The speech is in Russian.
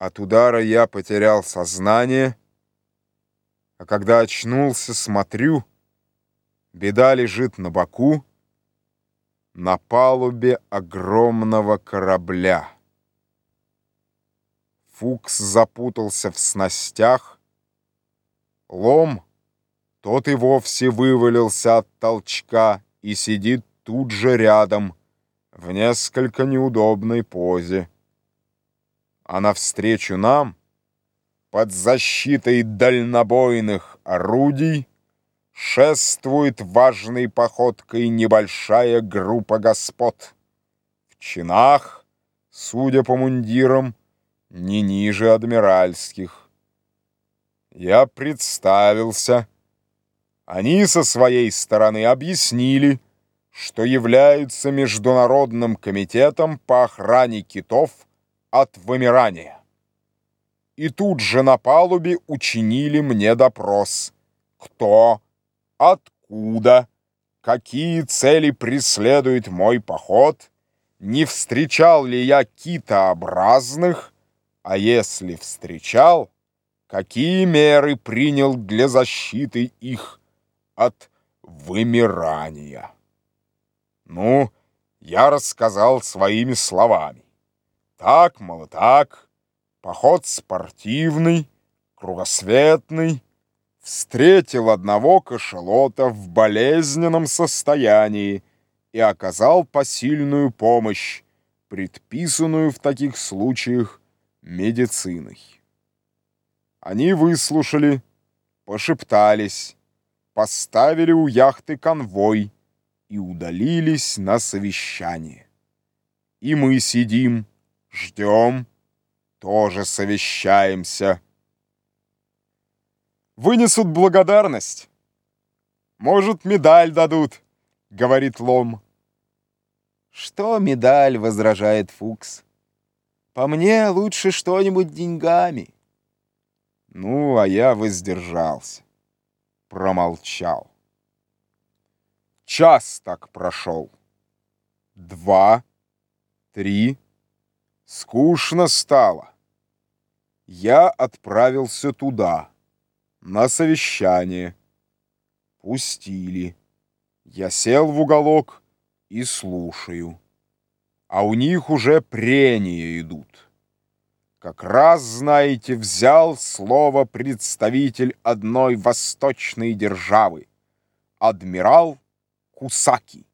От удара я потерял сознание, а когда очнулся, смотрю, беда лежит на боку, на палубе огромного корабля. Фукс запутался в снастях, лом, тот и вовсе вывалился от толчка и сидит тут же рядом, в несколько неудобной позе а навстречу нам, под защитой дальнобойных орудий, шествует важной походкой небольшая группа господ. В чинах, судя по мундирам, не ниже адмиральских. Я представился. Они со своей стороны объяснили, что являются Международным комитетом по охране китов от вымирания. И тут же на палубе учинили мне допрос. Кто, откуда, какие цели преследует мой поход, не встречал ли я китообразных, а если встречал, какие меры принял для защиты их от вымирания. Ну, я рассказал своими словами. Так, мало так, поход спортивный, кругосветный. Встретил одного кошелота в болезненном состоянии и оказал посильную помощь, предписанную в таких случаях медициной. Они выслушали, пошептались, поставили у яхты конвой и удалились на совещание. И мы сидим, Ждем, тоже совещаемся. Вынесут благодарность. Может, медаль дадут, говорит Лом. Что медаль, возражает Фукс. По мне лучше что-нибудь деньгами. Ну, а я воздержался. Промолчал. Час так прошел. Два, три, Скучно стало. Я отправился туда, на совещание. Пустили. Я сел в уголок и слушаю. А у них уже прения идут. Как раз, знаете, взял слово представитель одной восточной державы, адмирал Кусаки.